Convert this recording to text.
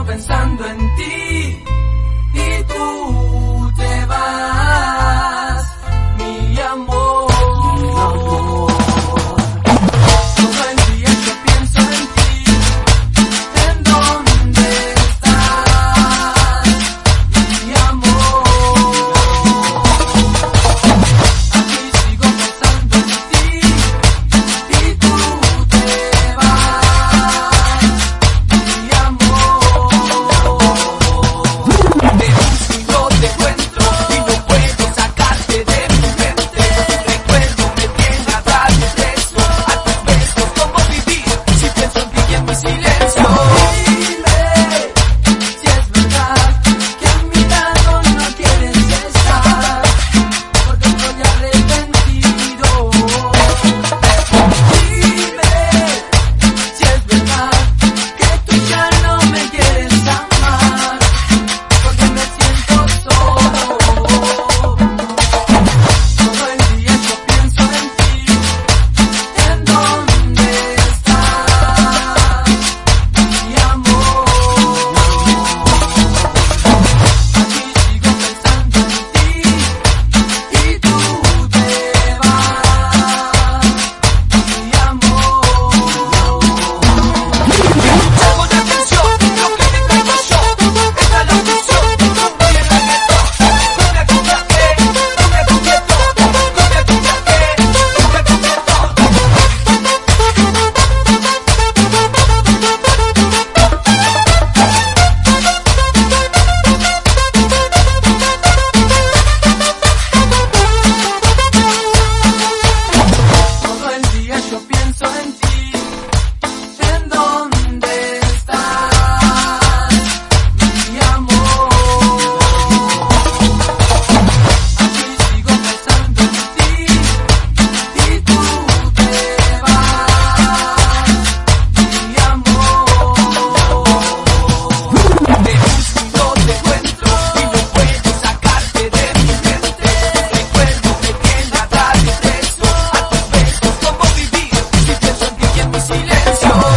pensando en 小。